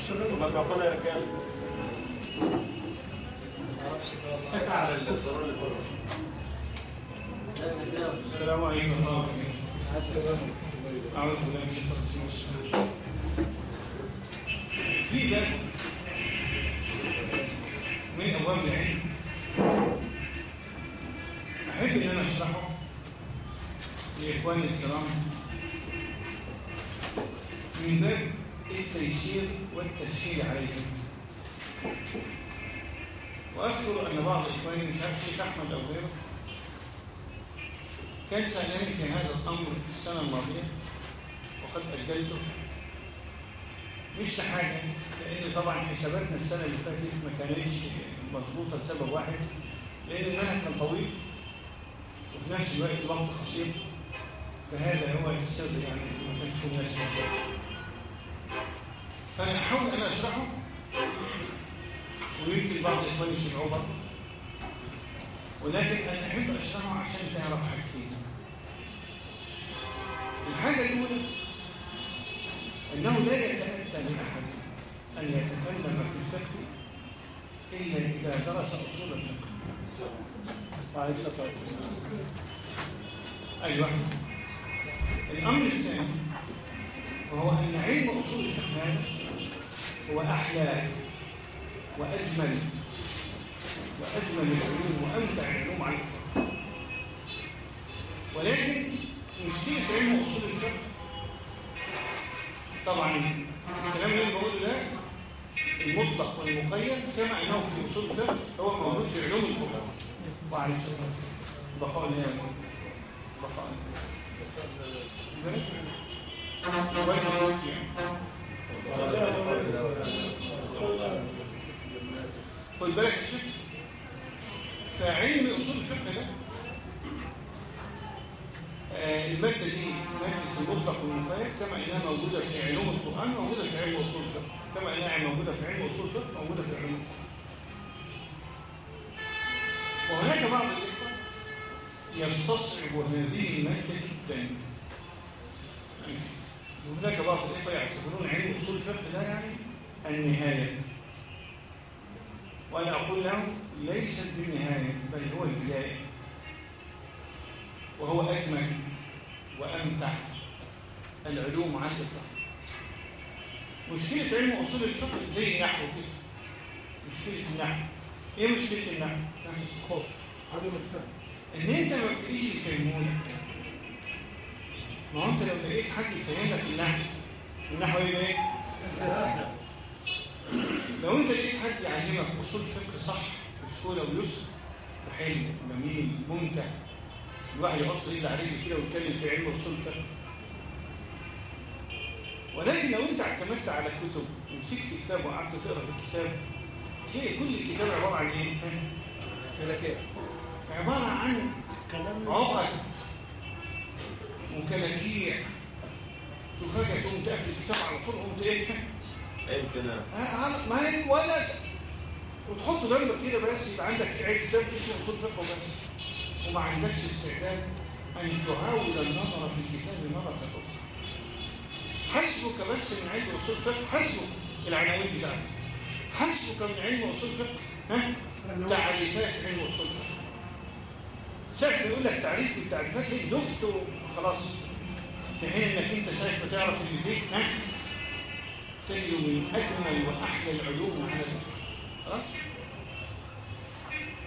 الميكروفون يا رجاله هيك على الزرار اللي بره. السلام عليكم. الشيطان الرجيم. في باب من أبواب العلم أحب إن أنا أشرحه لإخواني الكرام. من باب التيسير والتسهيل عليهم وأذكر أن بعض إخواني مش عارف أحمد أو غيره كان سألني في هذا الأمر السنة الماضية وقد أجلته. مش لحاجة لأن طبعا حساباتنا السنة اللي فاتت ما كانتش مظبوطة لسبب واحد لأن المنهج كان طويل وفي نفس الوقت وقت قصير فهذا هو السر يعني ما كانش في الناس فأنا أحاول أن أشرحه ويمكن بعض الإخوان يسمعوه برضه ولكن أنا أحب أشرحه عشان تعرف حاجتين الحاجة الأولى أنه لا يتأتى لأحد أن يتكلم في الفقه إلا إذا درس أصول الفقه. الصلاة والسلام. أيوة. الأمر الثاني وهو أن علم أصول الفقه هذا هو أحلى وأجمل وأجمل العلوم وأمتع العلوم على الإطلاق. ولكن مشكلة علم أصول الفقه طبعا الكلام اللي أنا بقوله ده المطلق والمقيد كما أنه في أصول الفقه هو موجود في علوم القرآن وعلى بقاء الله. بقاء خد بالك فعلم أصول الفقه ده آه، المادة دي مادة المطلق والمقيد كما إنها موجودة في علوم القرآن موجودة في علم أصول الفقه. كما إنها موجودة في علم أصول الفقه موجودة في علوم. وهناك بعض الإخوة يستصعب هذه المادة جدا. يعني هناك بعض الأخوة يعتبرون علم أصول الفقه ده يعني النهاية. وأنا أقول له ليست بالنهاية بل هو البداية وهو أجمل وأمتع العلوم عن الفقه. مشكلة علم أصول الفقه زي النحو كده. مشكلة النحو. إيه مشكلة النحو؟ خوف عدم الفهم. إن أنت ما بتجيش يفهمونك ما هو أنت لو لقيت حد يفهم لك النحو. النحو إيه؟ إيه؟ لو انت لقيت حد يعلمك أصول فقه صح بسهوله ويسر وحلو جميل ممتع. الواحد يحط إيده عليه كده ويتكلم في علم أصول الفقه. ولكن لو أنت اعتمدت على كتب ومسكت كتاب وقعدت تقرأ في الكتاب تلاقي كل الكتاب عبارة عن إيه؟ عبارة عن كلام عقد. وكلاكيع تفاجئ تقوم تقفل الكتاب على طول قمت إيه؟ امتناع آه، ما هي ولا وتحط جنبك كده بس يبقى عندك كتاب اسمه اصول فقه وبس. وما عندكش استعداد أن تهاول النظر في الكتاب مره أخرى. حسبك بس من علم اصول فقه حسبك العناوين بتاعتك. حسبك من علم اصول فقه ها؟ تعريفات علم اصول فقه شايف يقول لك تعريف التعريفات هي دكتور. خلاص. في حين إنك أنت شايف بتعرف اللي فيك ها تجد من أجمل وأحلى العلوم على الإطلاق خلاص؟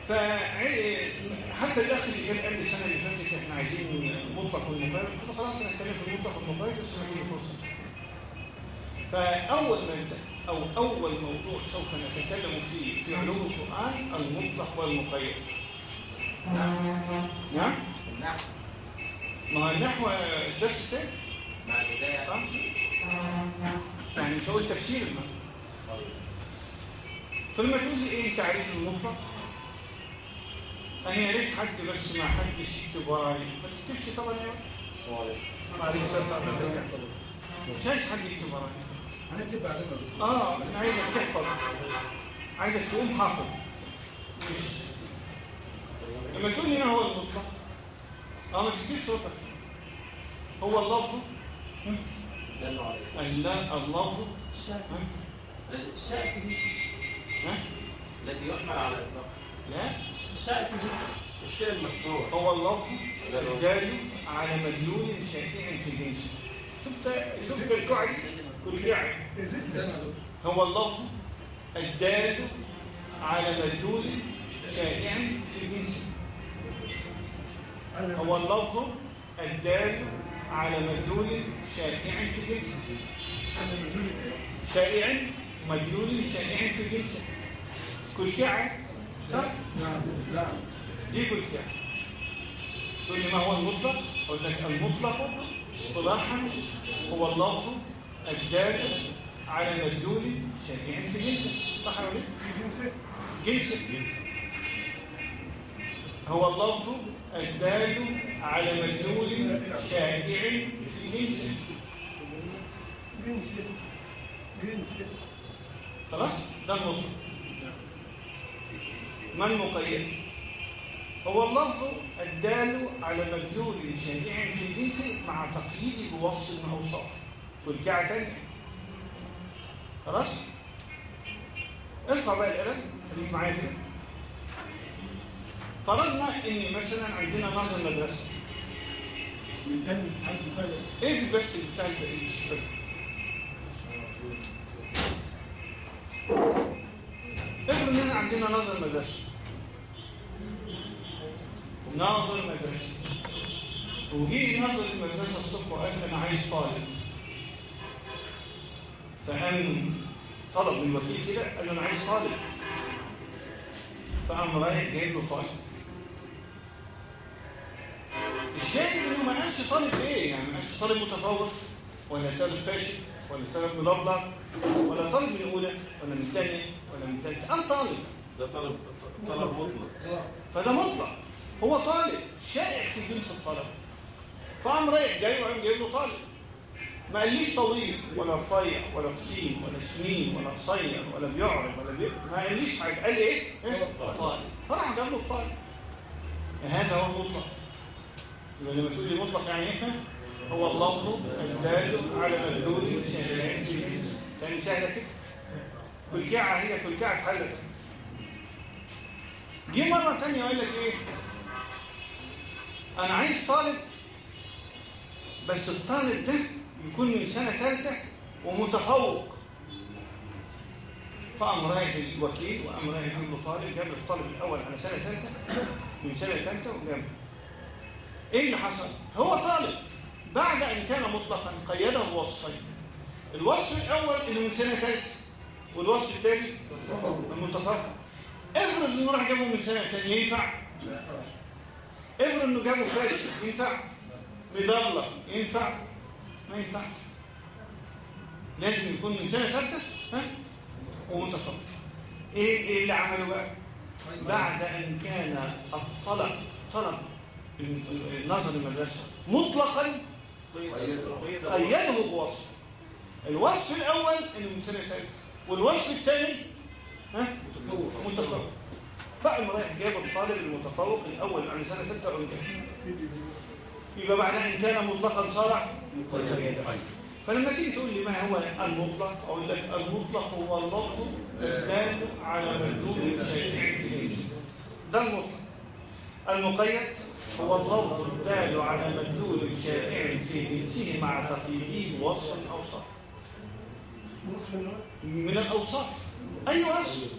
فحتى الأخ اللي كان قال لي السنة اللي فاتت إحنا عايزين مطلق والمقيد قلت له خلاص أنا هتكلم في المطلق والمقيد بس هديله فرصة. فأول مادة أو أول موضوع سوف نتكلم فيه في علوم القرآن المطلق والمقيد. نعم؟ النحو ما هو النحو الدرس الثاني مع البداية يعني مش هقول تفسير فلما تقول لي إيه تعريف المطلق؟ أنا يا ريت حد بس ما حدش يكتب ورايا ما تكتبش طبعا يا السلام عليكم. مش عايز حد يكتب ورايا هنكتب بعدين. آه أنا عايزك تحفظ. عايزك تقوم حافظ. مش. لما تقول لي ما هو المطلق آه ما تكتبش وقتك هو اللفظ؟ دلوا عليكم اللا- اللفظ. الشائع في الجنس ها؟ الذي يحمل على الإطلاق. لا. الشائع في الجنس الشيء المفتوح. هو اللفظ الدال على مدلول شائع في جنسه شفت شفت القاعدة؟ القاعده هو اللفظ الدال على مدلول شائع في جنسه هو اللفظ الدال على مدلول شائع في جنسه شائع مدلول شائع في جنسه كل كعه صح؟ نعم نعم ليه كل كعه تقول لي ما هو المطلق أقول لك المطلق اصطلاحا هو اللفظ الدال على مدلول شائع في جنسه صح ولا لا؟ جنسه جنسه هو اللفظ الدال على مدلول شائع في جنسه. خلاص؟ ده المطلق ما المقيد؟ هو اللفظ الدال على مدلول شائع في جنسه مع تقييد بوصف من اوصاف والكعه ثانية خلاص؟ ارفع بقى القلم خليك معايا كده فرضنا إن مثلا عندنا نظر مدرسه من تاني مقيدة إيه بس بتاع الشباب افرض ان إحنا عندنا ناظر مدرسه ناظر مدرسه وجي ناظر المدرسة الصبح وقال أنا عايز طالب. فقام طلب من الوكيل كده قال أنا عايز طالب. فقام رايح جايب له طالب. قالش طالب إيه يعني قالش طالب متفوق ولا طالب فاشل ولا طالب مضلع ولا طالب من الاولى ولا من الثانية ولا من الثالثه قال طالب. ده طلب طلب مطلق. فده مطلق. هو طالب شائع في جنس الطلب فقام رايح جاي وقام جايب له طالب. ما قاليش طويل ولا رفيع ولا تخين ولا سمين ولا قصير ولا بيعرض ولا بي... ما قاليش حاجة. قال إيه؟ طالب. فراح جاب له الطالب. هذا هو المطلق. يبقى لما تقول مطلق يعني إيه؟ هو اللفظ الدال على مدلول ثاني سهله كده كلكعة هي كلكعة اتحلت. جه مرة تانية يقول لك إيه؟ أنا عايز طالب بس الطالب ده يكون من سنة ثالثة ومتفوق. فقام الوكيل وقام رايح طالب جاب الطالب الأول على سنة ثالثة من سنة ثالثة وجاب. إيه اللي حصل؟ هو طالب. بعد أن كان مطلقا قيده بوصفين الوصف الأول إنه من سنة ثالثة والوصف الثاني المتفوق افرض إنه راح جابه من سنة ثانية ينفع؟ افرض إنه جابه فاشل ينفع؟ مدلل ينفع؟ ما ينفعش. لازم يكون من سنة ثالثة ها؟ إيه إيه اللي عمله بقى؟ بعد أن كان الطلب طلب النظر المدرسة مطلقا قيده بوصف الوصف من سنة ثالثه والوصف الثاني متفوق. متفوق فقام رايح جاب الطالب المتفوق الأول عن سنة 6 أو يبقى بعد إن كان مطلقا صار مقيدا فلما تيجي تقول لي ما هو المطلق أقول لك المطلق هو اللفظ الدال على مدلول شيء ده المطلق. المقيد هو اللفظ الدال على مدلول شائع في جنسه مع تقييده بوصف اوصاف من الأوصاف. اي وصف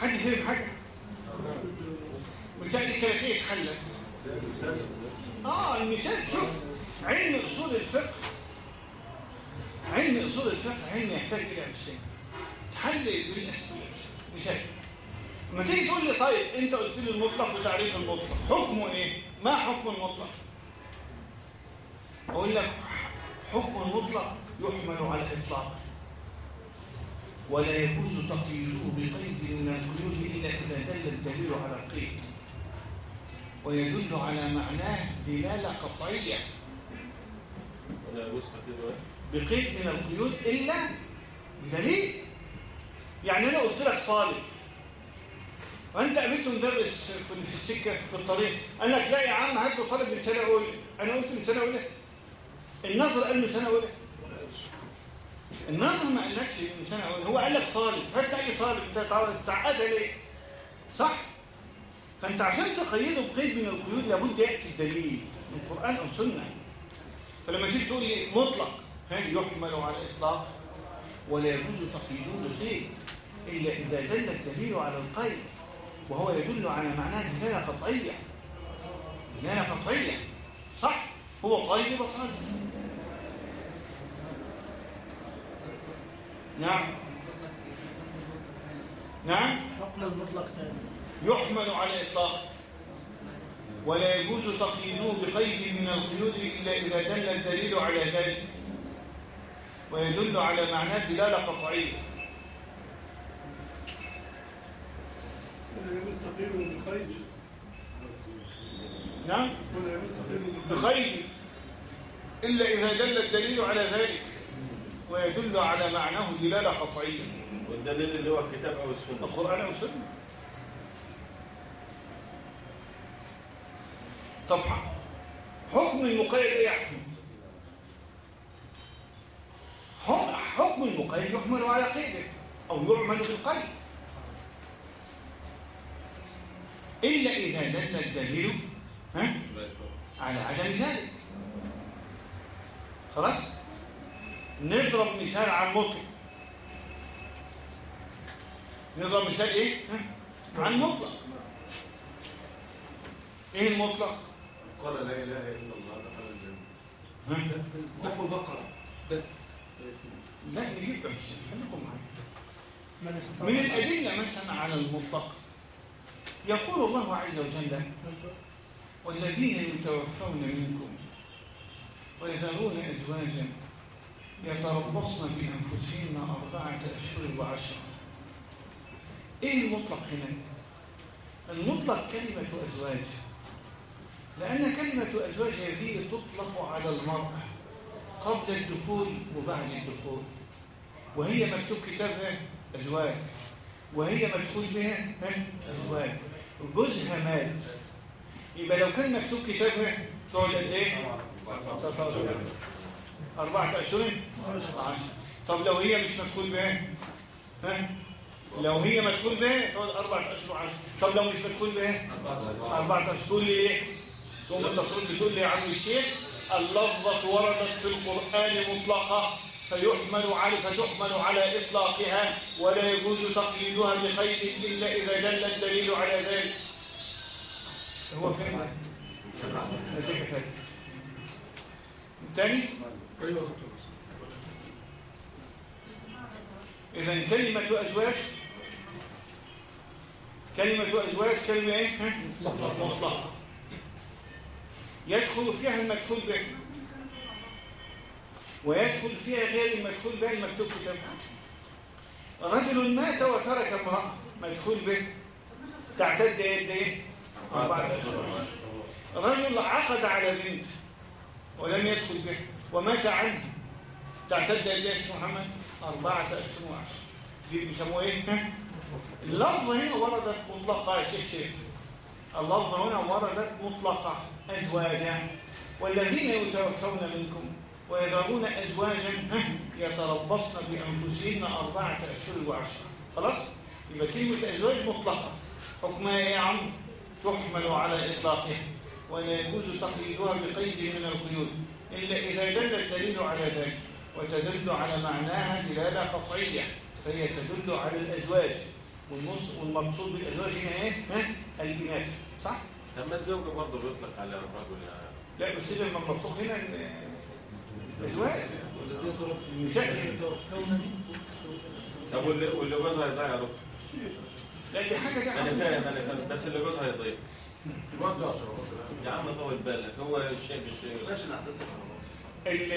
حد فهم حاجة مثال الثلاثيه اتحلت آه المثال شوف علم أصول الفقه. علم اصول الفقه علم يحتاج إلى امثله تحل بالاسئله مثال. لما تيجي تقول لي طيب أنت قلت لي المطلق وتعريف المطلق حكمه إيه؟ ما حكم المطلق؟ أقول لك حكم المطلق يحمل على الإطلاق. ولا يجوز تقييده بقيد من القيود إلا إذا دل الدليل على القيد. ويدل على معناه دلالة قطعية. ولا يجوز تقييد بقيد من القيود إلا بدليل يعني أنا قلت لك صالح وانت قابلت مدرس في السكة في الطريق قال لك لا يا عم هات له طالب من سنة أولى. أنا قلت من سنة أولى. الناظر قال من سنة أولى. الناظر ما قالكش من سنة أولى هو قال لك طالب هات اي طالب أنت طالب تعقدها ليه؟ صح؟ فأنت عشان تقيده بقيد من القيود لابد يأتي الدليل من القران أو سنة. فلما تيجي تقول لي مطلق يحمل على الإطلاق ولا يجوز تقييده بقيد إلا إذا دل الدليل على القيد وهو يدل على معناه دلاله قطعية. دلاله قطعية. صح هو قيد قيد نعم. نعم. المطلق يحمل على الإطلاق. ولا يجوز تقييده بقيد من القيود إلا إذا دل الدليل على ذلك. ويدل على معناه دلالة قطعية. تقييده بقيد نعم. بقيد إلا إذا دل الدليل على ذلك ويدل على معناه دلالة قطعية. والدليل اللي هو الكتاب أو السنة. القرآن أو السنة. طب حكم المقيد إيه يا احمد حكم- المقيد يحمل على قيده أو يعمل بالقيد الا إذا دل الدليل ها؟ على عدم ذلك. خلاص؟ نضرب مثال عن مطلق نضرب مثال إيه؟ ها؟ عن مطلق إيه المطلق؟ قال لا إله إلا الله دخل الجنة. ها؟ بقرة بس. من الأدلة مثلا على المطلق يقول الله عز وجل والذين يتوفون منكم ويذرون أزواجا يتربصن بأنفسهن أربعة أشهر وعشرة إيه المطلق هنا؟ المطلق كلمة أزواج لأن كلمة أزواج هذه تطلق على المرأة قبل الدخول وبعد الدخول وهي مكتوب كتابها أزواج. وهي مدخول بها ها؟ أزواج. جوزها مات يبقى لو كان مكتوب كتابها تقعد قد إيه؟ أربعة أشهر عشر طب لو هي مش مدخول بها ها؟ لو هي مدخول بها تقعد أربعة أشهر عشر طب لو مش مدخول بها أربعة أشهر تقول لي إيه؟ تقوم تقول لي يا عم الشيخ اللفظة وردت في القرآن مطلقة. فيحمل على فتحمل على إطلاقها ولا يجوز تقييدها بقيد إلا إذا دل الدليل على ذلك. هو فين؟ تاني؟ دكتور إذا كلمة أزواج. كلمة أزواج كلمة إيه؟ مطلقة. يدخل فيها المدخول به. ويدخل فيها غير المدخول به المكتوب كتابها رجل مات وترك امرأة مدخول به. تعتد قد إيه؟ أربعة أشهر رجل عقد على بنت ولم يدخل به. ومات عنه. تعتد قد إيه محمد؟ أربعة أشهر وعشر دي بيسموها إيه؟ ها؟ اللفظ هنا وردت مطلقة يا شيخ شيخ. اللفظ هنا وردت مطلقة. أزواجا. والذين يتوفون منكم ويذرون أزواجا؟ يتربصن بأنفسهن أربعة أشهر وعشرة خلاص؟ يبقى كلمة أزواج مطلقة حكمها يا عم؟ تحمل على إطلاقها ولا يجوز تقييدها بقيد من القيود إلا إذا دل الدليل على ذلك وتدل على معناها دلالة قطعية فهي تدل على الأزواج والنص والمقصود بالأزواج هنا إيه؟ ها؟ الإناث صح؟ طب ما الزوج برضه بيطلق على الرجل لا بس المقصود هنا ال- الأزواج والذين النساء. يتوفون منكم طب واللي واللي جوزها هيضيع يا دكتور لا دي حاجة دي أنا. فاهم أنا فاهم. بس اللي جوزها هيضيع. مش برضه يا يا عم طول بالك. هو الشيء بالشيء ماشي الاحداث ال-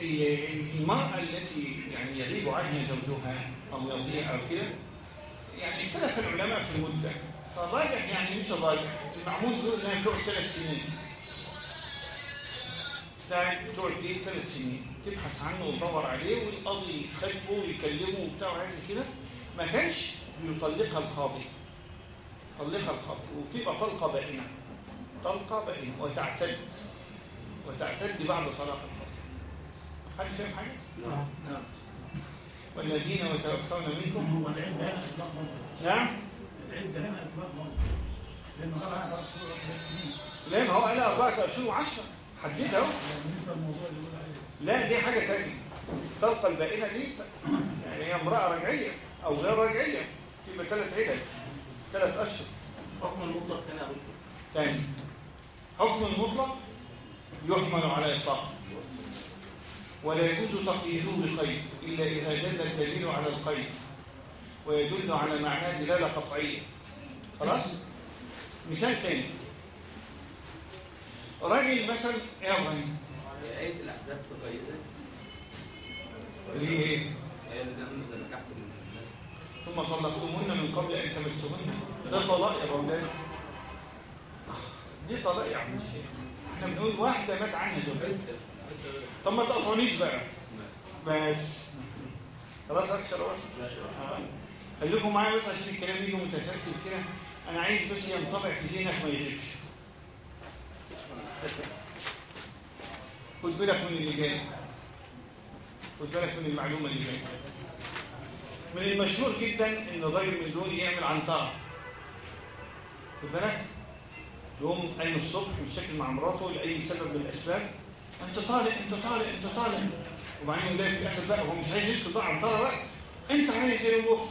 ال- المرأة التي يعني يغيب عنها زوجها أو يضيع أو كده يعني اختلف العلماء في المدة. فالراجح يعني مش الراجح المعمول يقول إنها تقعد ثلاث سنين. بتاعت بتوع الايه ثلاث سنين تبحث عنه وتدور عليه والقاضي يخالفه ويكلمه وبتاع وعايز كده. ما كانش بيطلقها القاضي. طلقها القاضي. وتبقى طلقة بائنة. طلقة بائنة. وتعتد. وتعتد بعد طلاق القاضي. حد فاهم حاجة؟ نعم. نعم. والذين يتوفون منكم والعده نعم؟ العدة هنا اطلاق نعم؟ لأنه قال 4 سنين لأن هو قال 4 وعشرة. حديد أهو. بالنسبة للموضوع اللي عليه لا دي حاجة تانية. الطلقه البائنة دي يعني هي امرأة رجعية أو غير رجعية. تبقى ثلاث عدد ثلاث أشهر. حكم المطلق ثاني أقول ثاني حكم المطلق يحمل على اطلاقه ولا يجوز تقييده بقيد إلا إذا دل الدليل على القيد. ويدل على معناه دلالة قطعية. خلاص؟ مثال ثاني راجل مثلا يا إبراهيم؟ آية الأحزاب تقيدها ليه؟ إيه؟ إذا نكحتم الناس. ثم طلقتموهن من قبل أن تمسوهن. ده طلاق يا أولاد دي طلاق يا عم الشيخ إحنا بنقول واحدة مات عنها زوجها طب ما تقطعنيش بقى. بس. خلاص أكثر بس خليكم معايا بس عشان الكلام يجي متسلسل كده. أنا عايز بس ينطبع في ذهنك ما يغيبش خد بالك من اللي جاي. خد بالك من المعلومة اللي جاية. من المشهور جدا إن الراجل من دول يعمل عنترة خد بالك؟ يقوم قايم الصبح مشاكل مع مراته لأي سبب من الأسباب. أنت طالق أنت طالق أنت طالق. وبعدين يلاقي في الآخر بقى هو مش عايز يسكت بقى عنترة بقى. أنت عايز إيه يا أختي؟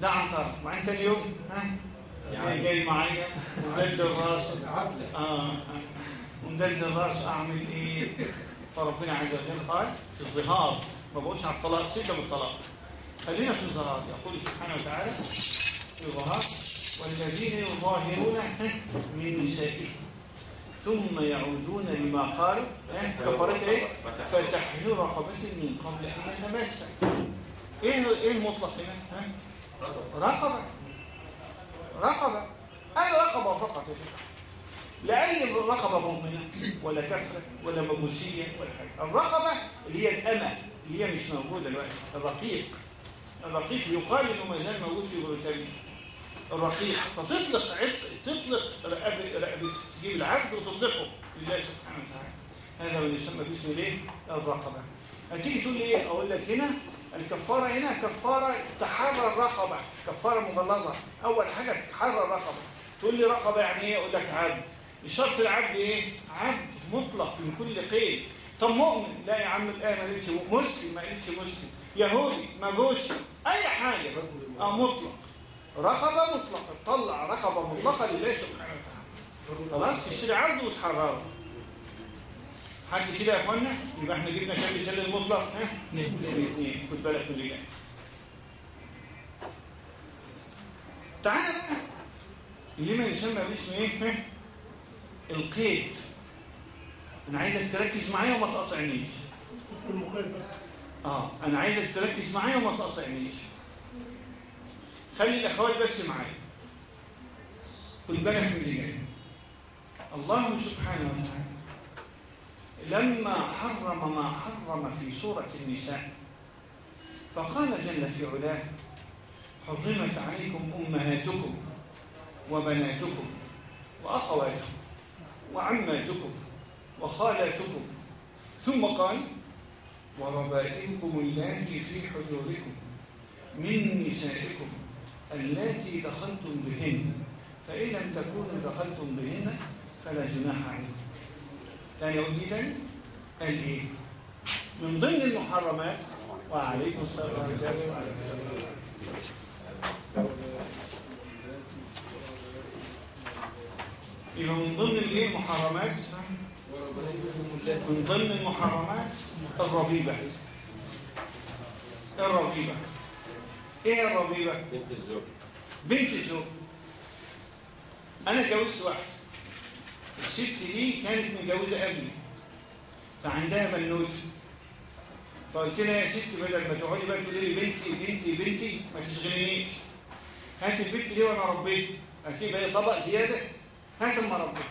ده عنترة وبعدين تاني يوم؟ ها؟ جاي, جاي معايا ومدلدل راسه آه آه. ومدلدل راسه أعمل إيه؟ فربنا عز وجل قال الظهار ما بقولش على الطلاق سيبنا من الطلاق. خلينا في الظهار يقول سبحانه وتعالى في الظهار والذين يظاهرون من نسائهم ثم يعودون لما قالوا كفرت إيه؟ فتحرير رقبة من قبل أن يتمسك. إيه إيه المطلق هنا؟ ها؟ رقبة. أي رقبة فقط لا اي رقبة مؤمنة ولا كفرة ولا مجوسية ولا حاجة. الرقبة اللي هي الأمة اللي هي مش موجودة دلوقتي. الرقيق. الرقيق يقال إنه ما زال موجود في بريطانيا الرقيق. فتطلق عبد تطلق رقبة تجيب العبد وتطلقه لله سبحانه وتعالى. هذا ما يسمى باسم الإيه؟ الرقبة. هتيجي تقول لي إيه؟ أقول لك هنا الكفارة هنا كفارة تحرر الرقبة كفارة مغلظة أول حاجة تحرر الرقبة. تقول لي رقبة يعني إيه؟ أقول لك عبد. الشرط العبد إيه؟ عبد مطلق من كل قيد. طب مؤمن؟ لا يا عم الايه ما قالتش مسلم؟ ما قالتش مسلم. يهودي؟ مجوسي أي حاجة. آه مطلق. رقبة مطلقة. طلع رقبة مطلقة لله سبحانه وتعالى. خلاص؟ تشتري عبد وتحرره. حد كده يا أخوانا؟ يبقى إحنا جبنا كام مثال المطلق. ها؟ اثنين خد بالك من اللي جاي تعالى بقى لما يسمى باسم إيه؟ ها؟ القيد. أنا عايزك تركز معايا وما تقاطعنيش آه أنا عايزك تركز معايا وما تقاطعنيش خلي الأخوات بس معايا. خد بالك من اللي جاي الله سبحانه وتعالى. لما حرم ما حرم في سورة النساء فقال جل في علاه حرمت عليكم أمهاتكم وبناتكم وأخواتكم وعماتكم وخالاتكم. ثم قال وربائبكم اللاتي في حجوركم من نسائكم اللاتي دخلتم بهن فإن لم تكونوا دخلتم بهن فلا جناح عليكم. تاني أقول دي تاني قال إيه من ضمن المحرمات وعليكم السلام ورحمة الله يبقى من ضمن الايه محرمات من ضمن المحرمات الربيبة الربيبة إيه الربيبة بنت الزوج بنت الزوج أنا اتجوزت واحدة الست دي كانت متجوزة قبلي فعندها بنوت فقلت لها يا ست بدل ما تقعدي بقى تقولي لي بنتي بنتي بنتي ما تشغلينيش. هات البنت دي وأنا اربيها هاتي بقى طبق زيادة. هات أما اربيها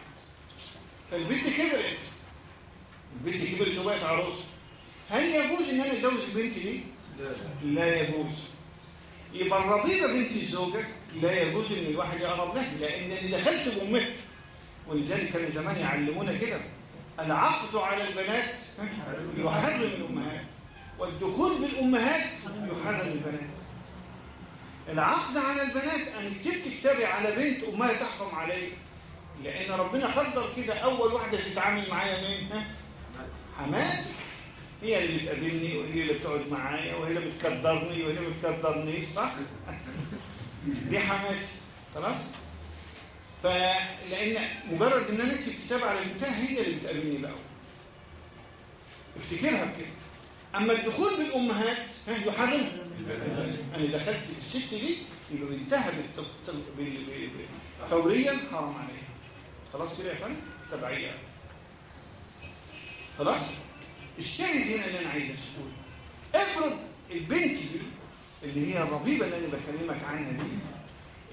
فالبنت كبرت. البنت كبرت وبقت عروسة. هل يجوز إن أنا أتجوز البنت دي؟ لا يجوز. يبقى الربيبه بنت الزوجة لا يجوز إن الواحد يقرب لها لأن اللي دخلت بأمها ولذلك كانوا زمان يعلمونا كده. العقد على البنات يحرم الأمهات والدخول بالأمهات يحرم البنات. العقد على البنات أن كنت تكتبي على بنت أمها تحكم عليه لأن ربنا قدر كده أول واحدة تتعامل معايا مين؟ حماتي هي اللي بتقابلني وهي اللي بتقعد معايا وهي اللي بتقدرني وهي اللي ما بتقدرنيش صح؟ دي حماتي خلاص؟ فلأن مجرد إن أنا أكتب كتاب على بنتها هي اللي بتقابلني بقى. افتكرها بكده. أما الدخول بالأمهات ها يحرم أنا دخلت الست دي بال- بال- فوريا حرام عليها. خلاص كده يا فندم؟ تبعية. خلاص؟ الشاهد هنا اللي أنا عايز اساله افرض البنت دي اللي هي الربيبه اللي أنا بكلمك عنها دي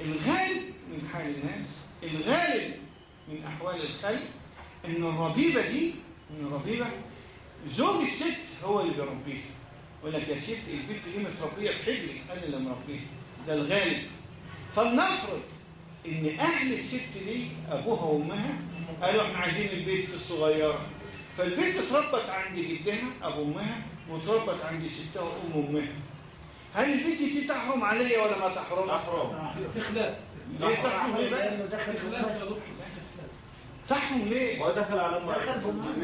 الغالب من حال الناس الغالب من أحوال الخلق إن الربيبة دي إن الربيبة زوج الست هو اللي بيربيها. يقول لك يا ست البنت دي متربية في حجري أنا اللي مربيها. ده الغالب. فلنفرض إن أهل الست دي أبوها وأمها قالوا إحنا عايزين البنت الصغيرة. فالبنت اتربت عند جدها أبو أمها واتربت عند ستها وام أمها. هل البنت دي تحرم عليا ولا ما تحرم؟ تحرم. في خلاف. ليه تحرم ليه بقى؟ هو دخل على المال.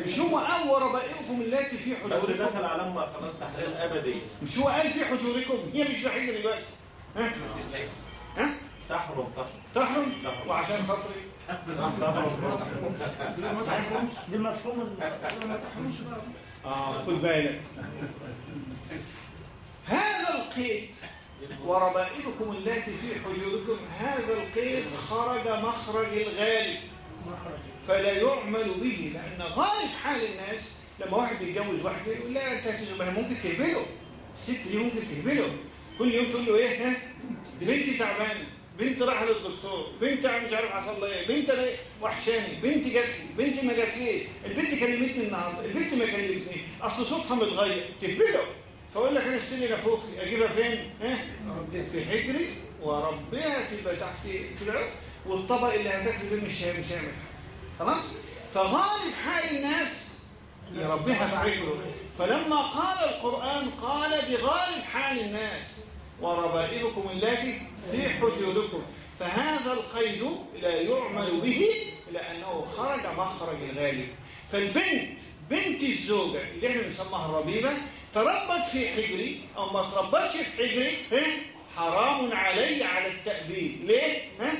مش هو أول ربائكم التي في بس حجوركم دخل على امه خلاص تحريم أبدي مش هو قال في حجوركم هي مش وحيدة دلوقتي ها؟ ها؟ تحرم تحرم تحرم تحرم. وعشان خاطري تحرمش دي مفهوم ما تحرمش بقى آه خد بالك هذا القيد وربائبكم التي في حجوركم. هذا القيد خرج مخرج الغالب. فلا يعمل به لأن غالب حال الناس لما واحد بيتجوز واحدة يقول لا ما هي ممكن تهبله. الست دي ممكن تهبله. كل يوم تقول له إيه ها؟ بنتي تعبانة بنت راح للدكتور بنت مش عارف حصل لها إيه بنت وحشاني بنت لي بنت ما جات لي البنت كلمتني النهارده البنت ما كلمتني أصل صوتها متغير. تهبله. فاقول لك أنا اشتري نافوخي أجيبها فين؟ ها؟ في حجري واربيها تبقى تحت كده والطبق اللي هتاكله ده مش هي- مش هيعمل خلاص فغالب حال الناس يربيها في حجره فلما قال القرآن قال بغالب حال الناس وربائبكم التي في حجوركم فهذا القيد لا يعمل به لأنه خرج مخرج الغالب. فالبنت بنت الزوجة اللي إحنا بنسميها الربيبة تربت في حجري أو ما تربتش في حجري ها؟ حرام علي على التأبيد ليه؟ ها؟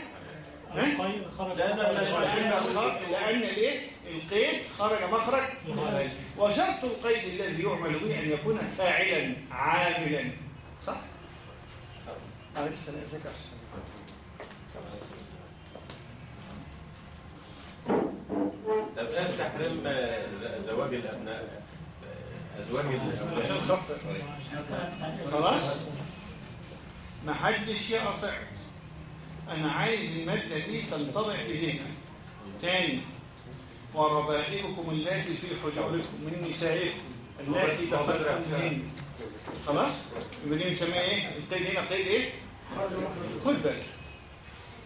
ها؟ القيد خرج لا، لا، لأن؟ القيد خرج مخرج. وشرط القيد الذي يعمل به أن يكون فاعلا عاملا صح؟ عليك السلام؟ طب إيه تحريم ز- زواج الأبناء خاطر خلاص؟ ما حدش يقطع. أنا عايز المادة دي تنطبع في ذهنك تاني وربائبكم التي في حجوركم من نسائكم التي دخلتم بهن خلاص؟ يبقى نسميها إيه؟ القيد هنا قيد إيه؟ خد بالك.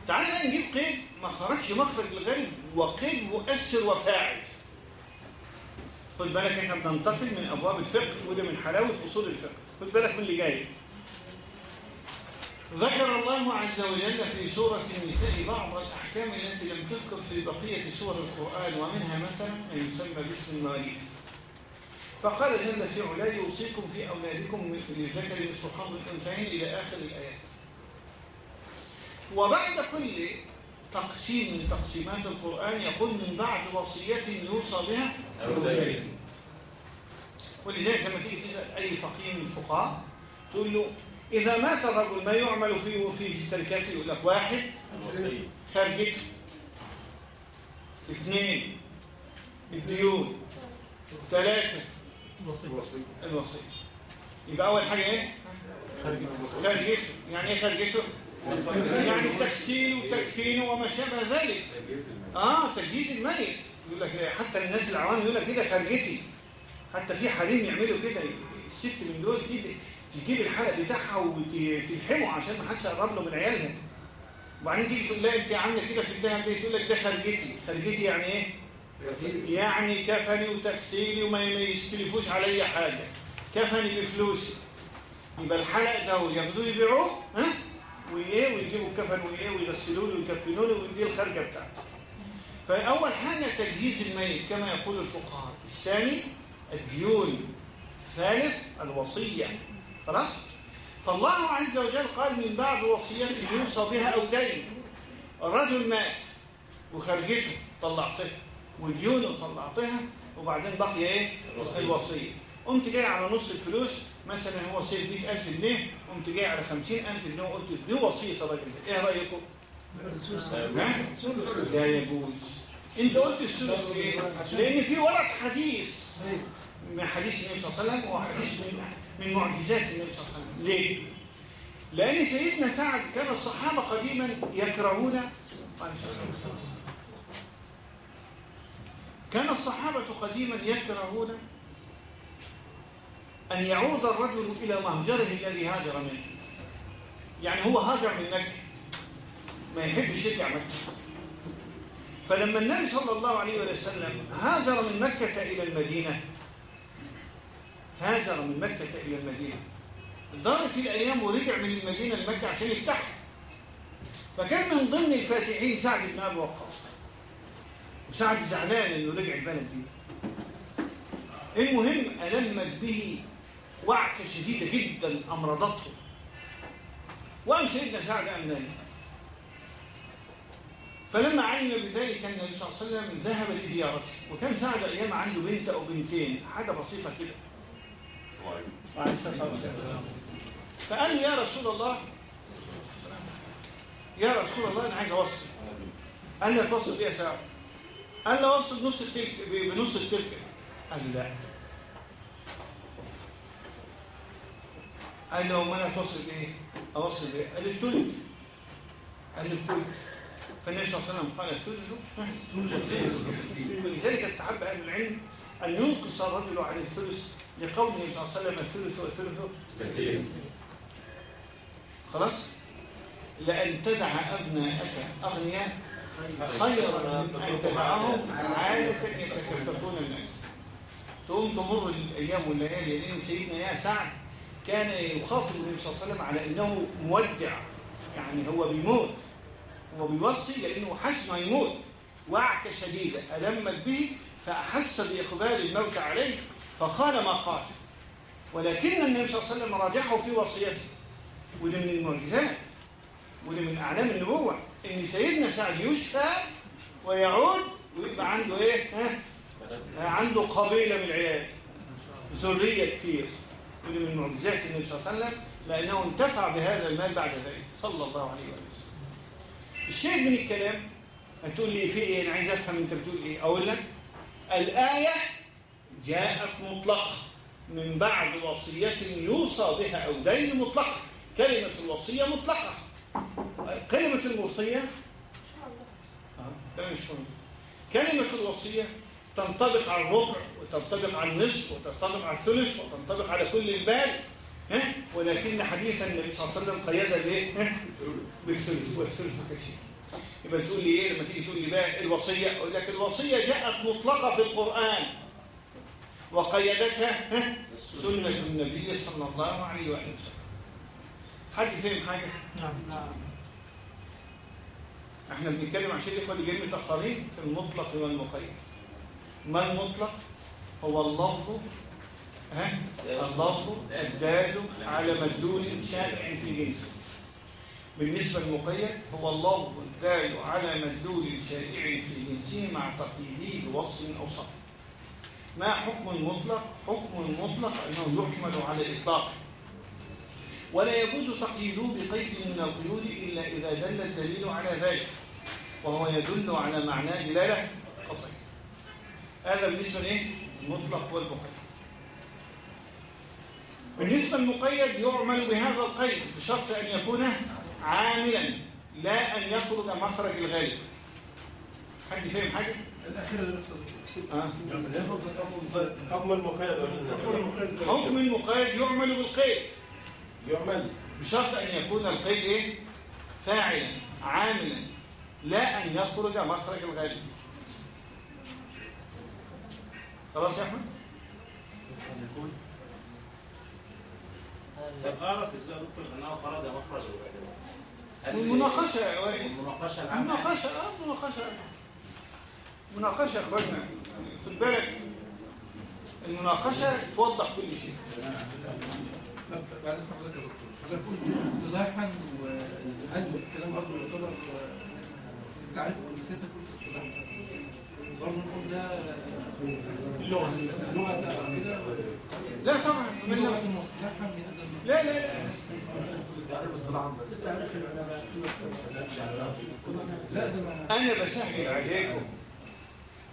تعال بقى نجيب قيد ما خرجش مخرج الغالب وقيد مؤثر وفاعل. خد بالك إحنا بننتقل من أبواب الفقه وده من حلاوة أصول الفقه. خد بالك من اللي جاي. ذكر الله عز وجل في سورة النساء بعض الأحكام التي لم تذكر في بقية سور القرآن ومنها مثلا ما يسمى باسم المواريث فقال جل في علاه يوصيكم في أولادكم مثل الذكر مثل حظ الأنثيين إلى آخر الآيات. وبعد كل تقسيم من تقسيمات القرآن يقول من بعد وصية يوصى بها أولادين. ولذلك لما تيجي تسأل أي فقيه من الفقهاء تقول له إذا مات الرجل ما يعمل فيه في تركته يقول لك واحد. خارجته اثنين. الديون. ثلاثة. الوصية. يبقى أول حاجة إيه؟ خارجته يعني إيه خارجته؟ يعني تكسير وتكفين وما شابه ذلك. آه تجهيز الميت. يقول لك حتى الناس العوام يقول لك كده خارجتي حتى في حريم يعملوا كده. الست من دول تيجي تجيب الحلق بتاعها وتلحمه عشان ما حدش يقرب له من عيالها. وبعدين تيجي تقول لها انت عاملة كده في الذهب ليه تقول لك ده خرجتي خرجتي يعني إيه؟ يعني كفني وتغسيلي وما ما يستلفوش عليا حاجة. كفني بفلوسي. يبقى الحلق ده ياخدوه يبيعوه ها؟ وايه ويجيبوا الكفن وايه ويغسلوه ويكفنوه ودي الخرجه بتاعته فأول حاجة تجهيز الميت كما يقول الفقهاء. الثاني الديون. الثالث الوصية. خلاص؟ فالله عز وجل قال من بعد وصية يوصى بها أو دين. الرجل مات وخرجته طلعتها وديونه طلعتها وبعدين بقي إيه؟ الوصية. قمت جاي على نص الفلوس مثلا هو سيب 100000 جنيه قمت جاي على 50000 جنيه وقلت دي وصيه ده إيه رأيكم؟ لا يجوز أنت قلت الثلث ليه لأن في ورد حديث. من حديث النبي صلى الله عليه وسلم وهو حديث من من معجزات النبي صلى الله عليه وسلم. ليه؟ لأن سيدنا سعد كان الصحابة قديما يكرهون كان الصحابة قديما يكرهون أن يعود الرجل إلى مهجره الذي هاجر منه. يعني هو هاجر من مكة. ما يحبش يرجع مكة. فلما النبي صلى الله عليه وسلم هاجر من مكة إلى المدينة هاجر من مكة إلى المدينة. دارت الأيام ورجع من المدينة لمكة عشان يفتحها فكان من ضمن الفاتحين سعد بن أبي وقاص. وسعد زعلان إنه رجع البلد دي. المهم ألمت به وعكة شديدة جدا أمرضته وقام سيدنا سعد أم نايم فلما علم بذلك النبي صلى الله عليه وسلم ذهب لزيارته. وكان سعد أيام عنده بنت أو بنتين حاجة بسيطة كده. فقال يا رسول الله يا رسول الله أنا عايز أوصل. قال لي توصل إيه يا سعد. قال له أوصل بنص التلك قال لا. قال له ما أنا توصل إيه اوصل إيه قال الثلث قال الثلث فالنبي صلى الله عليه وسلم قال الثلث ولذلك استحب أهل العلم أن ينقص الرجل عن الثلث لقوله صلى الله عليه وسلم الثلث والثلث كثير. خلاص؟ لأن تدع أبناءك أغنياء خيرا من أن تدعهم عادة يتكففون الناس. تقوم تمر الأيام والليالي لأن سيدنا يا سعد. كان يخاطب النبي صلى الله عليه وسلم على أنه مودع. يعني هو بيموت. هو بيوصي لأنه حس ما يموت وعكة شديدة ألمت به فأحس بإقبال الموت عليه فقال ما قال. ولكن النبي صلى الله عليه وسلم راجعه في وصيته. وده من المعجزات. وده من أعلام النبوة. إن سيدنا سعد يشفى ويعود ويبقى عنده إيه؟ ها؟ عنده قبيلة من العيال. ذرية كتير. وده من معجزات النبي صلى الله عليه وسلم لأنه انتفع بهذا المال بعد ذلك صلى الله عليه وسلم. الشيء من الكلام هتقول لي في إيه؟ أنا عايز أفهم أنت بتقول إيه. أقول لك الآية جاءت مطلقة. من بعد وصية يوصى بها أو دين مطلقة كلمة الوصية مطلقة. كلمة الوصية؟ آه،. كلمة الوصية تنطبق على الربع وتنطبق على النصف وتنطبق على الثلث وتنطبق على كل البال ها؟ ولكن حديث النبي صلى الله عليه وسلم قيدها بايه؟ بالثلث والثلث كثير يبقى تقول لي إيه لما تيجي تقول لي بقى الوصية أقول لك الوصية جاءت مطلقة في القرآن وقيدتها ها؟ سنة النبي صلى الله عليه وآله وسلم حد فهم حاجة؟ نعم إحنا بنتكلم عشان الاخوه اللي جايين متاخرين في المطلق والمقيد ما المطلق؟ هو اللفظ ها؟ اللفظ الدال على مدلول شائع في جنسه. بالنسبة للمقيد هو اللفظ الدال على مدلول شائع في جنسه مع تقييده بوصف أو صف ما حكم المطلق؟ حكم المطلق أنه يحمل على الإطلاق. ولا يجوز تقييده بقيد من القيود إلا إذا دل الدليل على ذلك وهو يدل على معناه دلالة هذا بالنسبة لإيه؟ المطلق والمقيد بالنسبة للمقيد يعمل بهذا القيد بشرط أن يكون عاملا لا أن يخرج مخرج الغالب حد فاهم حاجة؟ الأخيرة اللي بس آه. حكم المقيد حكم المقيد يعمل بالقيد يعمل بشرط أن يكون القيد إيه؟ فاعلا عاملا لا أن يخرج مخرج الغالب خلاص يا أحمد؟ طب اعرف إزاي دكتور انه خرج مخرج الغالب هل المناقشة يا وائل المناقشه العامه مناقشة آه مناقشة. مناقشة يا اخوانا خد بالك المناقشة توضح كل شيء. بعد حضرتك يا دكتور حضرتك قلت اصطلاحا وهل الكلام برضه يعتبر تعريف الجنسية تكون اصطلاحا. برضه نقول ده اللغة ده كده لا طبعا من واصطلاحا يقدر لا لا لا لا ده أنا بسهل عليكم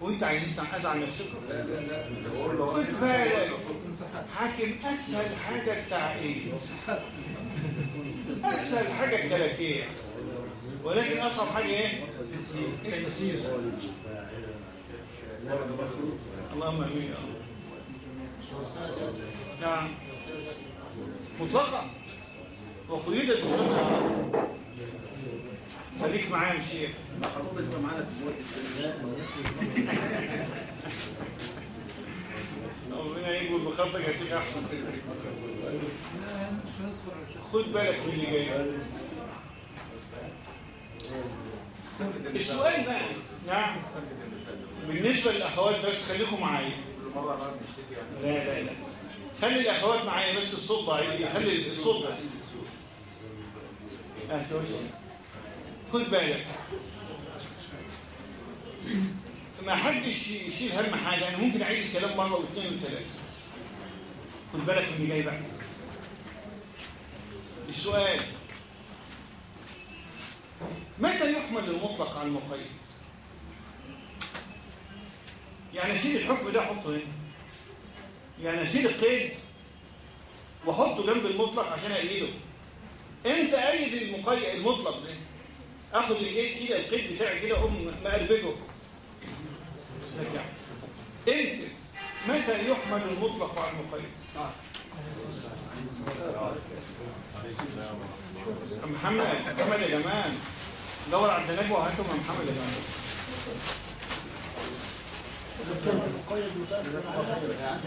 وانت عايزين تعقد على نفسكم لا لا لا خد بالك حاكم اسهل حاجة التعقيد اسهل حاجة الكلاكيع ولكن اصعب حاجة إيه؟ تيسير اللهم آمين نعم. مطلقا وقيدت بالسنة خليك معايا يا شيخ. حضرتك بقى معانا في المواد ربنا يقول بخطك يا شيخ السحاب. خد بالك من اللي جاي. السؤال بقى. نعم. بالنسبة للأخوات بس خليكم معايا. لا لا لا. خلي الأخوات معايا بس الصوت ضعيف. خلي الصوت بس. آه،. خد بالك. ما حدش يشيل هم حاجة. أنا ممكن أعيد الكلام مرة واثنين وثلاثة. خد بالك من جاي بقى. السؤال. متى يحمل المطلق على المقيد؟ يعني اشيل الحكم ده احطه هنا. يعني اشيل القيد واحطه جنب المطلق عشان اقيده أنت ايد المقيد المطلق ده. أخد الايد كده القيد بتاعي كده اقوم مقربجه رجع. أنت متى يحمل المطلق على المقيد؟ محمد محمد يا جمال دور على النجوى وهاتهم يا محمد يا جمال نعم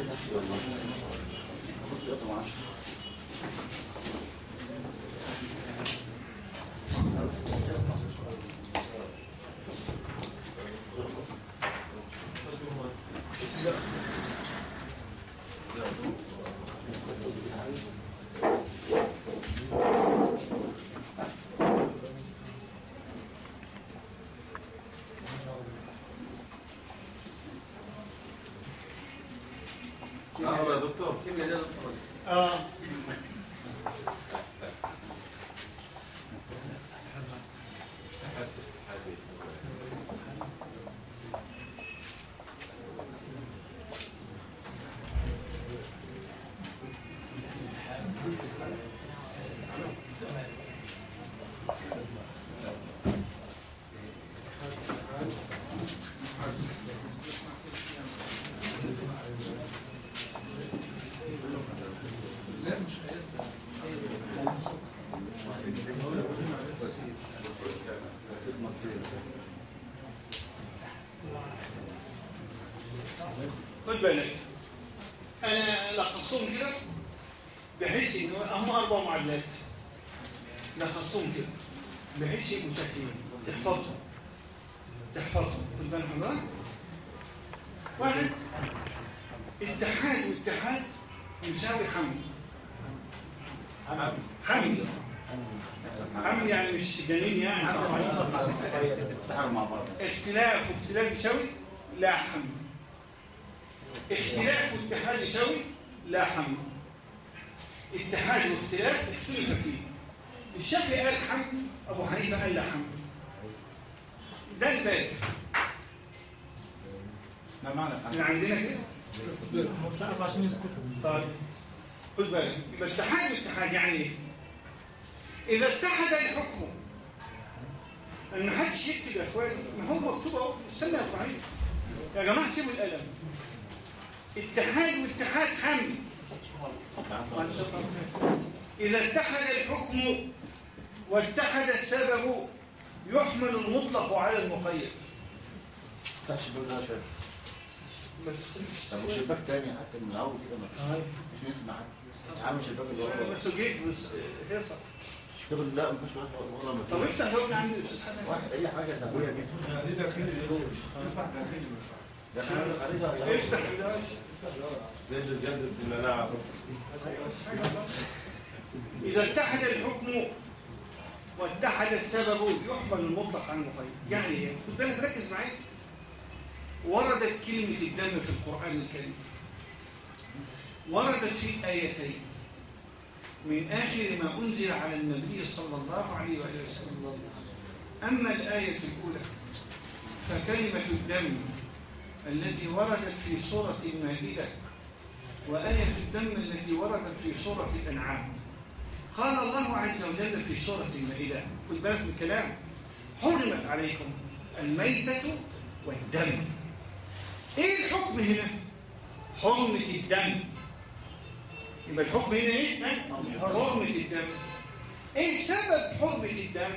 تاني حتى من الأول كده ما فيش مش نسمع حاجة عامل شباك اللي هو بس جيت بس هيصل الشباك لا ما فيش واحد والله ما طب فيش انت جاوبني عندي واحد أي حاجة تهويه كده دي داخلي ينفع داخلي. مش ده خارج خارجها افتح زي اللي إذا اتحد الحكم واتحد السبب يحمل المطلق عن المقيد يعني إيه؟ خد بالك ركز معايا وردت كلمة الدم في القرآن الكريم. وردت في آيتين. من آخر ما أنزل على النبي صلى الله عليه وآله وسلم. أما الآية الأولى فكلمة الدم التي وردت في سورة المائدة وآية الدم التي وردت في سورة الأنعام. قال الله عز وجل في سورة المائدة خد بالك من الكلام حرمت عليكم الميتة والدم. إيه الحكم هنا؟ حرمة الدم. يبقى الحكم هنا إيه حرمة الدم. إيه سبب حرمة الدم؟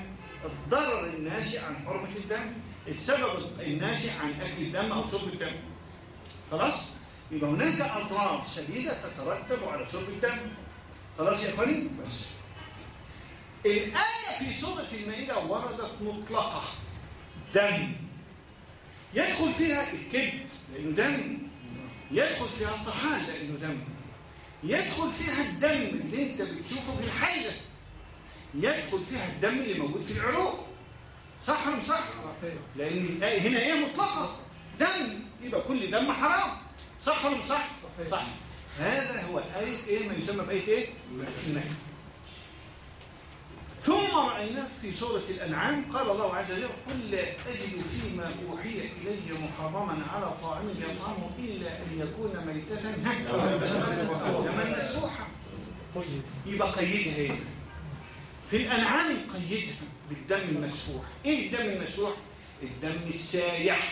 الضرر الناشئ عن حرمة الدم السبب الناشئ عن أكل الدم أو شرب الدم. خلاص؟ يبقى هناك اضرار شديدة تترتب على شرب الدم. خلاص يا إخواني؟ بس. الآية في سورة المائدة وردت مطلقة. دم. يدخل فيها الكبد لأنه دم. يدخل فيها الطحال لأنه دم. يدخل فيها الدم اللي انت بتشوفه في الحية يدخل فيها الدم اللي موجود في العروق. صح ولا صح؟ صحيح لأن الآية هنا هي مطلقة. دم. يبقى كل دم حرام. صح ولا صح؟ صحيح. صح. هذا هو آية إيه؟ ما يسمى بآية إيه؟ المائدة ثم رأينا في سورة الأنعام. قال الله عز وجل قل لا أجد فيما أوحي إلي محرما على طاعم يطعمه إلا أن يكون ميتة دما مسوحا يبقى قيدها إيه؟ في الأنعام قيدها بالدم المسفوح. إيه الدم المسفوح؟ الدم السايح.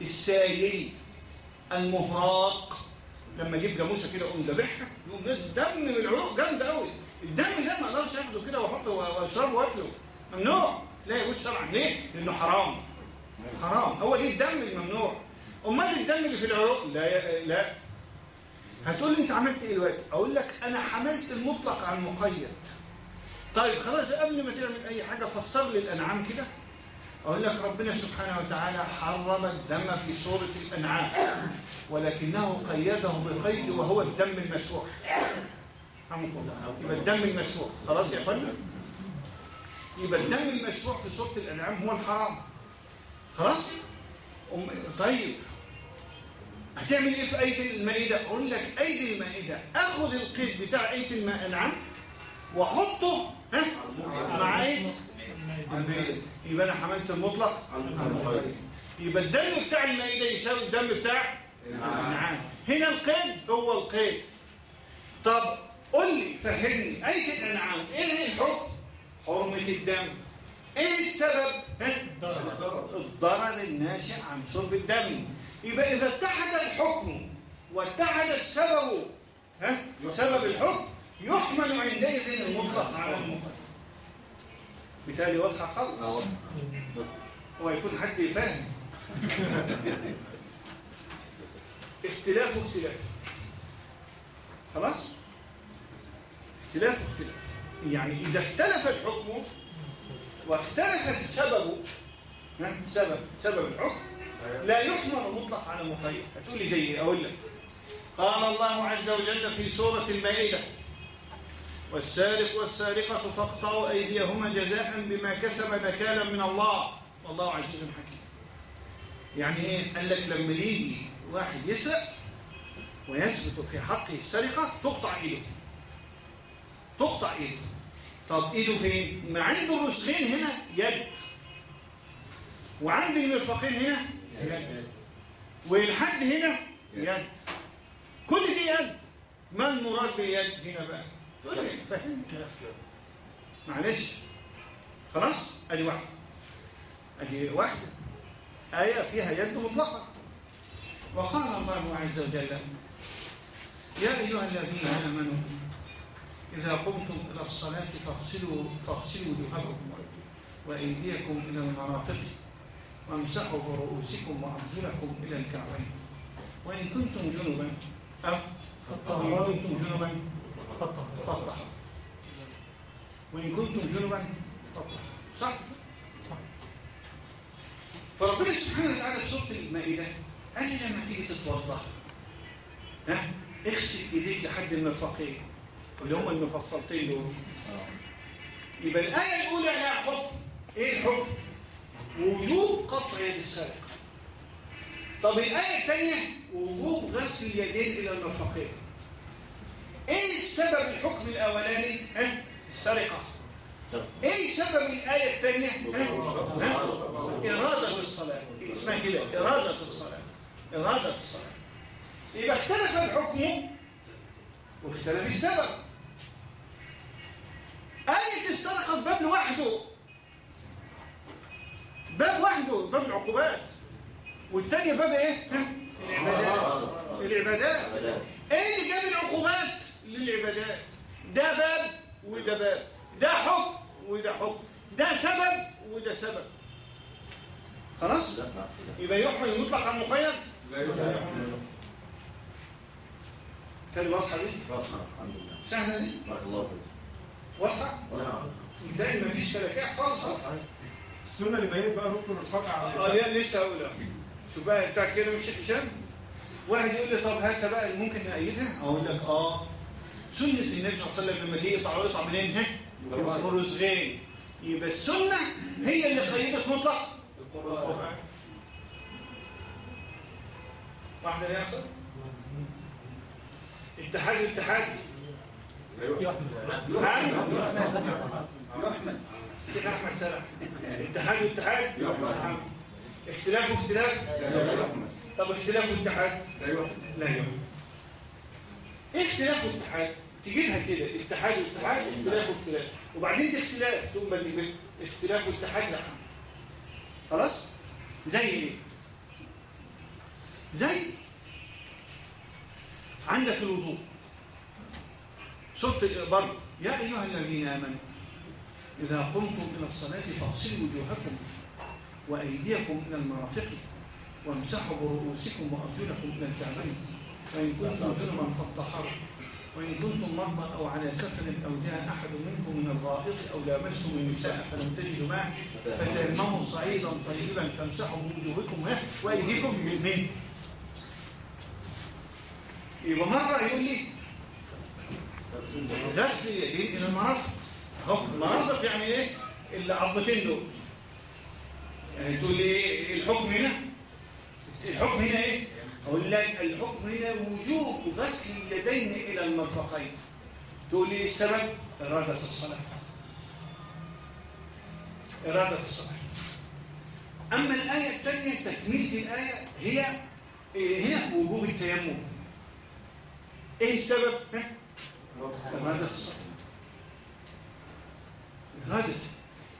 السايل. المهراق. لما أجيب جاموسه كده اقوم ذابحها يقوم نازل دم من العروق جامد قوي الدم ده ما أقدرش اخده كده واحطه واشربه واكله. ممنوع. لا يجوز شرعا ليه؟ لأنه حرام. حرام. هو دي الدم الممنوع أمال الدم اللي في العروق؟ لا لا. هتقول لي أنت عملت إيه دلوقتي؟ أقول لك أنا حملت المطلق عن المقيد. طيب خلاص قبل ما تعمل أي حاجة فسر لي الأنعام كده. أقول لك ربنا سبحانه وتعالى حرم الدم في سوره الأنعام ولكنه قيده بقيد وهو الدم المسفوح يبقى الدم المسفوح خلاص يا فندم يبقى الدم المسفوح في سورة الأنعام هو الحرام. خلاص. طيب. هتعمل إيه في أية المائدة؟ أقول لك أية المائدة. أخذ القيد بتاع أية الانعام واحطه ها؟ مع أية. يبقى أنا حملت المطلق؟ يبقى الدم بتاع المائدة يساوي الدم بتاع الأنعام. هنا القيد هو القيد. طب قل لي فهمني. إيه الانعام إيه الحكم؟ حرمة الدم. إيه السبب؟ ها؟ الضرر الناشئ عن شرب الدم. يبقى إذا اتحد الحكم واتحد السبب ها؟ سبب الحكم يحمل عندئذ المطلق على المقيد بالتالي واضحه خالص. هو يكون حد يفهم. اختلاف اختلاف خلاص؟ اختلاف يعني إذا اختلف الحكم واختلف السبب؟ سبب سبب الحكم لا يحمل مطلق على مقيد. هتقول لي زي إيه؟ أقول لك. قال الله عز وجل في سورة المائدة والسارق والسارقة فاقطعوا أيديهما جزاء بما كسب نكالا من الله. والله عزيز حكيم. يعني إيه؟ قال لك لما يجي واحد يسرق ويثبت في حقه السرقة تقطع إيده. تقطع ايده طب إيده فين؟ ما عنده الرسغين هنا يد. وعند المرفقين هنا يد. والحد هنا يد. كل دي يد. ما المراد باليد هنا بقى؟ تقول معلش. خلاص؟ أدي واحدة. أدي واحدة. آية فيها يد مطلقة. وقال الله عز وجل يا أيها الذين آمنوا إذا قمتم إلى الصلاة فاغسلوا فاغسلوا وجوهكم وأيديكم إلى المرافق وامسحوا برؤوسكم وأرجلكم إلى الكعبين. وإن كنتم جنبا أو وإن كنتم جنبا فطهروا وإن كنتم جنبا فطهروا صح؟ فربنا سبحانه وتعالى في سورة المائدة قال لما تيجي تتوضأ. ها؟ اغسل إيديك لحد المرفقين اللي هم المفصلتين دول يبقى الآية الأولى لها حكم إيه الحكم؟ وجوب قطع يد السارق طب الآية الثانية وجوب غسل اليدين إلى المرفقين إيه السبب الحكم الأولاني؟ ها؟ السرقة إيه سبب؟ ها؟ ها؟ إرادة الصلاة اسمها كده إرادة الصلاة إرادة الصلاة يبقى اختلف الحكم واختلف السبب آية السرقة باب لوحده. باب وحده باب العقوبات. والتانية باب إيه؟ العبادات. العبادات. إيه اللي جاب العقوبات؟ للعبادات. ده باب وده باب. ده حكم وده حكم. ده سبب وده سبب. خلاص؟ يبقى يحمل المطلق على المقيد؟ لا يحمل تاني واضحة دي؟ الحمد لله. سهلة دي؟ بارك الله فيك. واضحة؟ يبتدي مفيش كلاكيع خالص؟ السنة اللي بينت بقى ركن القطع آه لا لسه شوف بقى بتاع كده مش هشام واحد يقول لي طب هات بقى اللي ممكن نأيدها. أقول لك آه. سنة النبي صلى الله عليه وسلم لما جه يقطع يقطع منين؟ ها؟ الرزغين يبقى السنة هي اللي قيدت مطلق. القرآن واحدة يا أحسن اتحاد الاتحاد. يحمل سيد أحمد سلام اتحاد الاتحاد يحمل اختلاف واختلاف طب اختلاف والاتحاد لا يحمل إيه اختلاف والاتحاد تجيبها كده اتحاد والاتحاد اختلاف واختلاف وبعدين ده اختلاف ثم اللي اختلاف والاتحاد لا خلاص زي إيه زي عندك الوضوء سورة برضه يا أيها الذين آمنوا إذا قمتم إلى الصلاة فاغسلوا وجوهكم وأيديكم إلى المرافق وامسحوا برؤوسكم وأرجلكم إلى الكعبين. وإن كنتم جنبا فاطهروا. وإن كنتم مرضى أو على سفر أو جاء أحد منكم من الغائط أو لامستم النساء فلم تجدوا ماء فتيمموا صعيدا طيبا فامسحوا بوجوهكم وأيديكم من يبقى مرة يقول لي غسل اليدين إلى المرافق اهو المرافق يعني إيه؟ العظمتين دول يعني تقول لي إيه الحكم هنا الحكم هنا إيه؟ أقول لك الحكم هنا وجوب غسل اليدين إلى المرفقين تقول لي إيه السبب؟ إرادة الصلاة إرادة الصلاة أما الآية الثانية تكميل الآية هي إيه هنا وجوب التيمم إيه السبب؟ ها؟ إرادة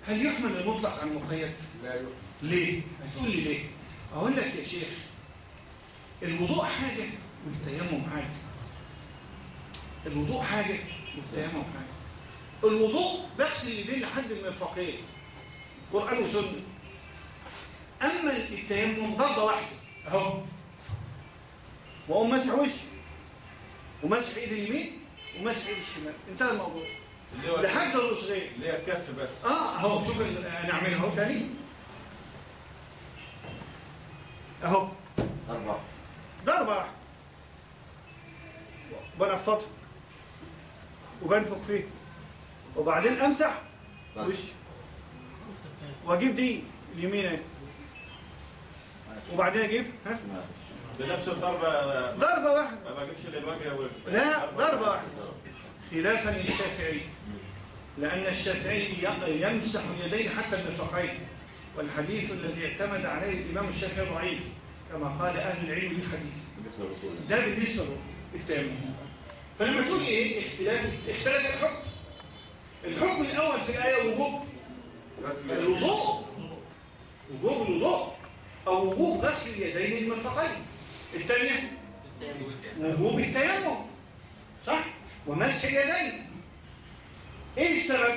هل يحمل المطلق عن المقيد؟ لا يحمل ليه؟ هتقول لي ليه؟ أقول لك يا شيخ الوضوء حاجة والتيمم حاجة الوضوء حاجة والتيمم حاجة الوضوء بغسل اليدين لحد المرفقين قرآن وسنة أما التيمم ضربة واحدة أهو وأقوم مسح وشي ومسح إيد اليمين ومسح إيد الشمال انتهى الموضوع اللي هو لحد الرسغين اللي هي الكف بس. آه اهو شوف أعملها أهو تاني. أهو. أربعة. ضربة واحدة بنفضها وبنفخ فيه. وبعدين أمسح. وشي وأجيب دي اليمين أهي. وبعدين أجيب؟ ها؟ بنفس الضربة. ضربة واحدة. ما بجيبش للوجه لا ضربة واحدة. خلافا للشافعي. لأن الشافعي يمسح اليدين حتى المرفقين والحديث الذي اعتمد عليه الإمام الشافعي ضعيف. كما قال أهل العلم بالحديث. ده بالنسبة له. التيمم فلما تقول إيه؟ اختلاف اختلاف الحكم. الحكم الأول في الآية وجوب. الوضوء وجوب الوضوء أو وجوب غسل اليدين المرفقين الثانية وجوب التيمم. صح؟ ومسح اليدين إيه السبب؟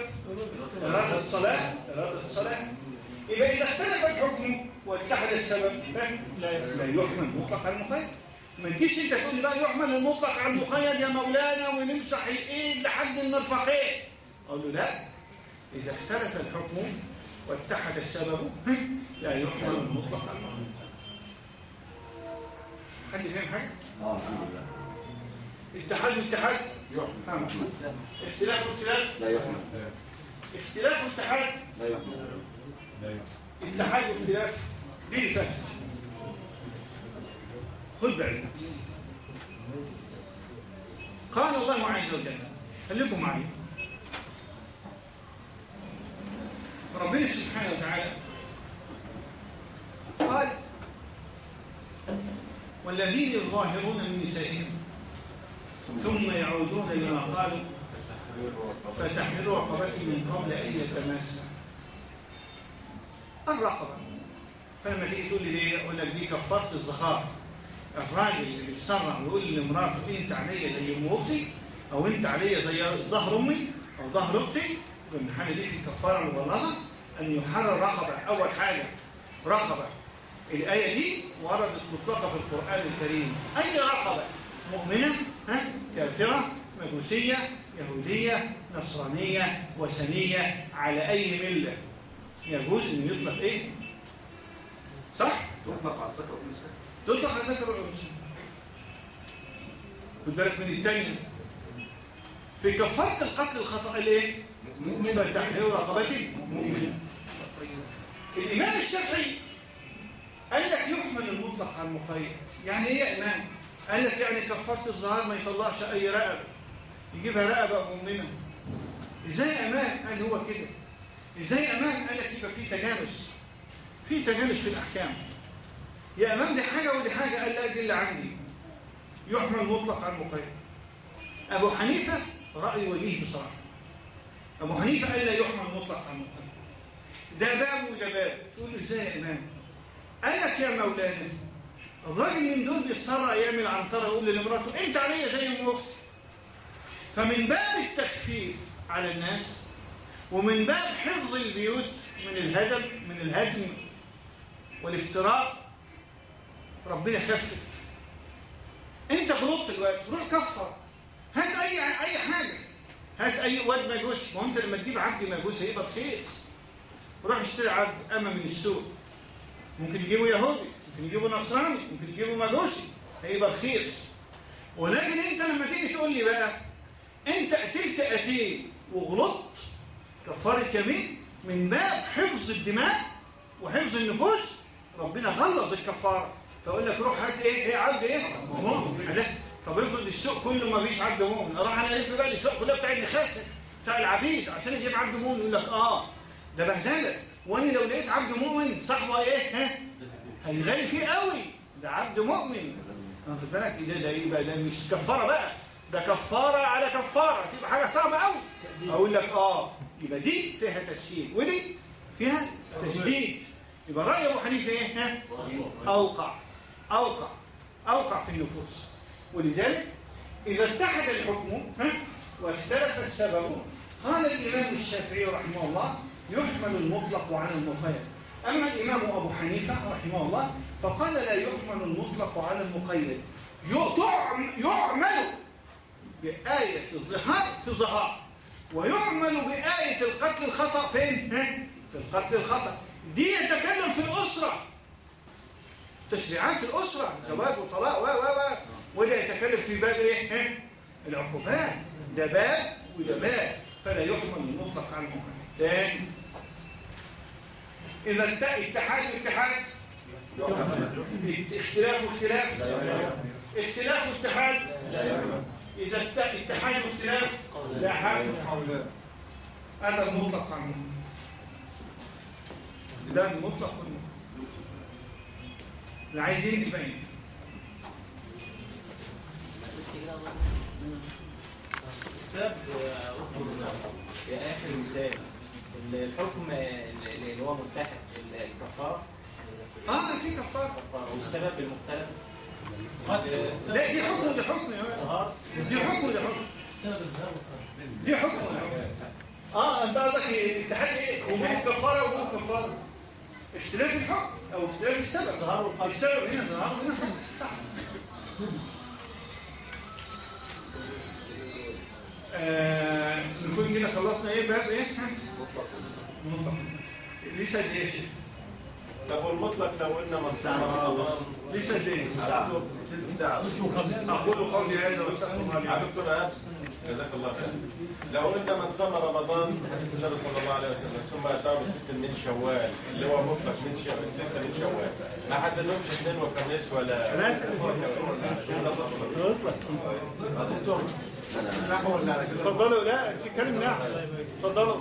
إرادة الصلاة إرادة الصلاة. يبقى إذا اختلف الحكم واتحد السبب لا يحمل. مطلق على المقيد ما تجيش أنت تقول بقى يحمل المطلق على المقيد يا مولانا ونمسح الإيد لحد المرفقين أقول له لا. إذا اختلف الحكم واتحد السبب لا يحمل المطلق على المقيد حد فاهم حاجة؟ آه الحمد لله. اتحاد واتحاد يحمل اختلاف واختلاف؟ لا يحمل اختلاف واتحاد؟ لا يحمل اتحاد واختلاف؟ دي فهم خذ بعيد. قال الله عز وجل خليكم معي. ربنا سبحانه وتعالى قال والذين يظاهرون من نسائهم ثم يعودون لما قالوا فتحرير رقبة من قبل أن يتماسا الرقبة. فلما تيجي تقول لي ليه أقول لك دي كفاره الظهار الراجل اللي بيتسرع ويقول لمراته أنت عليا زي أم أختي أو أنت عليا زي ظهر أمي أو ظهر أختي؟ ومن الحاله دي في كفارة مغلظه أن يحرر رقبة. أول حاجة رقبة. الآية دي وردت مطلقة في القرآن الكريم. أي رقبة؟ مؤمنة ها؟ كافرة مجوسية يهودية نصرانية وثنية على أي ملة. يجوز إن يطلق إيه؟ صح؟ تطلق على سكر النساء تطلق على ذكر الأنثى. خد بالك من الثانية في كفارة القتل الخطأ الإيه؟ فتحرير رقبته مؤمنه الإمام الشافعي قال لك يحمل المطلق على المقيد يعني إيه يا امام قال لك يعني كفارة الظهار ما يطلعش أي رقبة. يجيبها رقبة مؤمنه إزاي يا امام قال هو كده. إزاي يا امام قال لك يبقى في تجانس. في تجانس في الأحكام. يا امام دي حاجة ودي حاجة. قال لا دي اللي عندي. يحمل مطلق على المقيد أبو حنيفة رأي وجيه بصراحة. أبو حنيفة قال لا يحمل مطلق على المقيد ده باب وده باب. تقول له إزاي يا امام قال لك يا مولانا الراجل من دول بيضطر يعمل عنتره يقول لمراته أنت عليا زي ام فمن باب التخفيف على الناس ومن باب حفظ البيوت من الهدم من الهدم والافتراء ربنا خفف أنت غلطت دلوقتي روح كفر. هات اي أي حاجة. هات أي واد مجوس. ما انت لما تجيب عبد مجوس هيبقى رخيص روح اشتري عبد اما من السوق. ممكن يجيبه يهودي ممكن يجيبه نصراني ممكن يجيبه مجوسي هيبقى رخيص ولكن انت لما تيجي تقول لي بقى انت قتلت قتيل وغلطت كفارة يمين من باب حفظ الدماء وحفظ النفوس ربنا غلظ الكفارة. فأقول لك روح هات إيه؟ إيه عبد إيه؟ مؤمن. طب افرض السوق كله ما فيش عبد مؤمن. أروح أنا ألف بقى السوق كلها بتاع النخاسه بتاع العبيد عشان أجيب عبد مؤمن. يقول لك آه ده بهدلة. وأنا لو لقيت عبد مؤمن صاحبه إيه؟ ها؟ هيغالي فيه قوي. ده عبد مؤمن. واخد بالك؟ ده ده يبقى ده مش كفارة بقى. ده كفارة على كفارة. تبقى حاجة صعبة قوي. أقول لك آه يبقى دي فيها تسهيل ودي فيها تشديد. يبقى رأي أبو حنيفة إيه؟ ها؟ أوقع. أوقع. أوقع في النفوس. ولذلك إذا اتحد الحكم ها واختلف السبب قال الإمام الشافعي رحمه الله يحمل المطلق على المقيد أما الإمام أبو حنيفة رحمه الله فقال لا يحمل المطلق على المقيد يعمل بآية الظهار في ظهار ويعمل بآية القتل الخطأ فين؟ في القتل الخطأ. دي يتكلم في الأسرة. تشريعات الأسرة زواج وطلاق و و و. وده يتكلم في باب إيه؟ العقوبات. ده باب وده باب. فلا يحمل المطلق على المقيد تاني. إذا اتحاد اتحاد. اختلاف واختلاف. اختلاف واتحاد. إذا اتحاد واختلاف لا حاجة هذا عنه ده المطلق. اللي عايزين يبين. السبب في آخر مثال. الحكم اللي هو متحد الكفارة آه في كفاره كفارة والسبب المختلف. لا دي حكم ودي حكم يا دي حكم ودي حكم. دي حكم ودي حكم. آه أنت قصدك اتحاد إيه؟ وجوب كفاره وجوب كفاره اختلاف الحكم أو اختلاف السبب. السبب هنا ظهر هنا. حكم صح آه نكون كده خلصنا. إيه باب إيه؟ مطلق إيه يا شيخ؟ طب والمطلق لو قلنا إيه ثلث ساعة أقول قولي هذا واستغفر الله يا دكتور ايهاب جزاك الله خير لو قلنا من صام رمضان حديث النبي صلى الله عليه وسلم ثم اتاه بست من شوال اللي هو مطلق من شوال ستة من شوال ما حددهمش اثنين وخميس ولا اتفضلوا لا تتكلم نحو اتفضلوا